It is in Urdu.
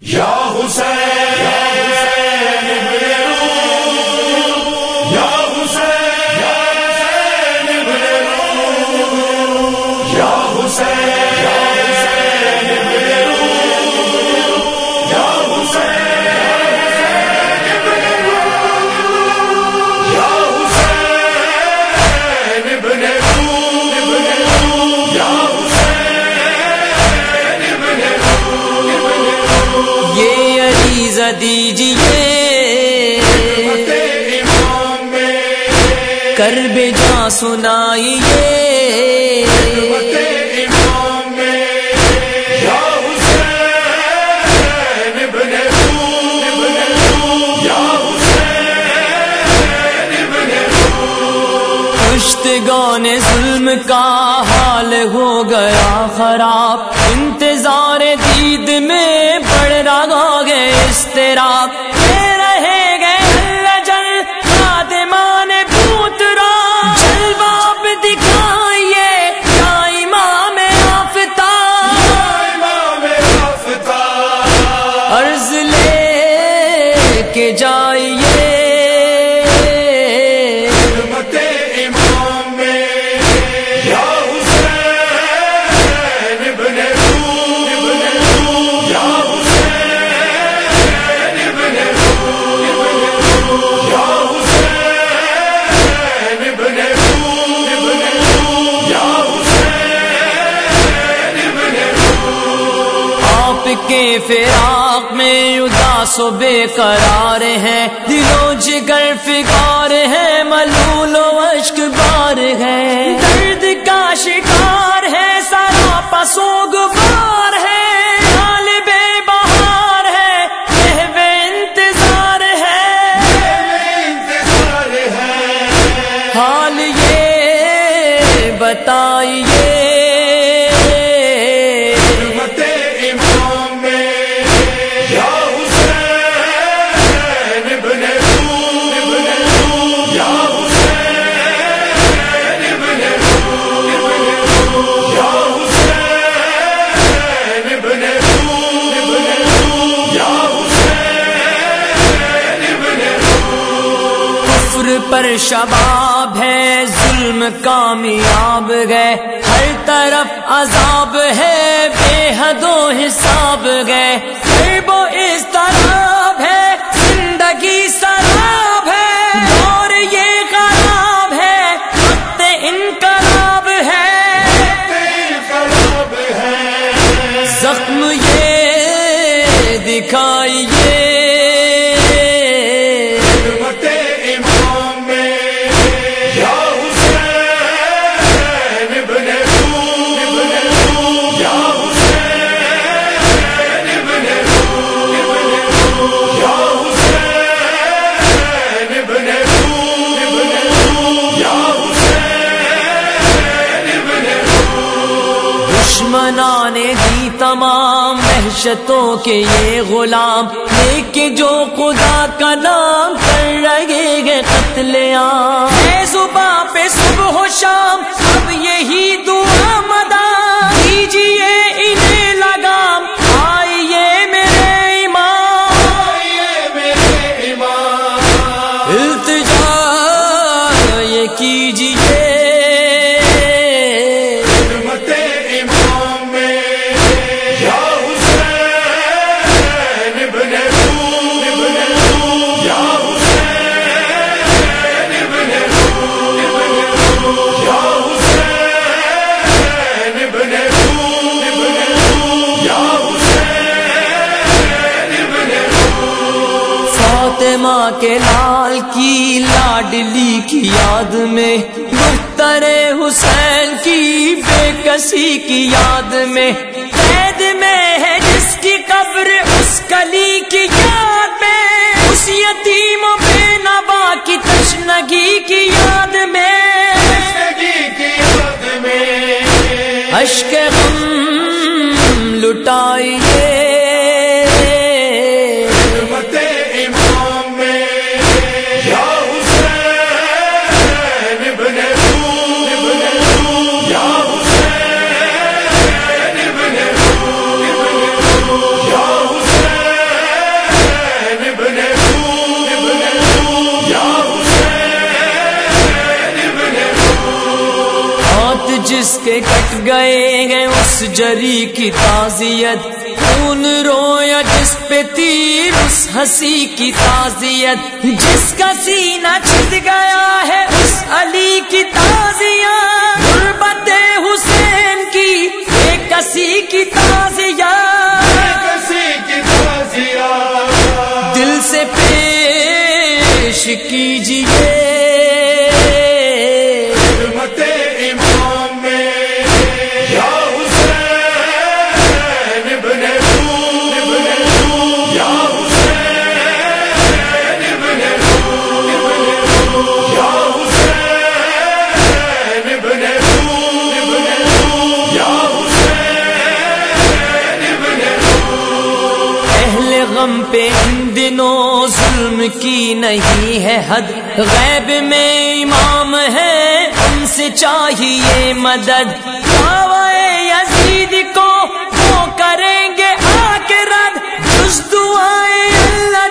یا حسین حسین ابن یا حسین ابن کشتگان ظلم کا حال ہو گیا خراب۔ انتظار دید میں بڑھ رہا گئے تیرا رہے گئے جل خادمان پوترا جلواب دکھائیے، یا امام آفتا عرض لے کے جائیے۔ کے فراق میں اداس و بے قرار ہیں، دلوں جگر فکار ہیں، ملول و اشک بار ہے درد کا شکار ہے سارا پسو گار ہے حال بے بہار ہے محو انتظار ہے انتظار ہے حال یہ بتائیے۔ پر شباب ہے، ظلم کامیاب گئے ہر طرف عذاب ہے، بے حد و حساب گئے وہ اس تمام وحشتوں کے یہ غلام لیکن جو خدا کا نام کر رہے گے قتل عام۔ صبح پہ صبح و شام، سب یہی دو کے لال کی لاڈلی کی یاد میں دختر حسین کی بے کسی کی یاد میں۔ قید میں کے کٹ گئے ہیں اس جری کی تعزیت۔ خون رویا جس پہ تیر، اس ہنسی کی تعزیت۔ جس کا سینہ چھت گیا ہے، اس علی کی تعزیت۔ غربت حسین کی ایک کسی کی تعزیت۔ کی دل سے پیش کیجیے۔ پہ ان دنوں ظلم کی نہیں ہے حد۔ غیب میں امام ہے ان سے چاہیے مدد۔ یزید کو وہ کریں گے آ کے رد دعائیں اللہ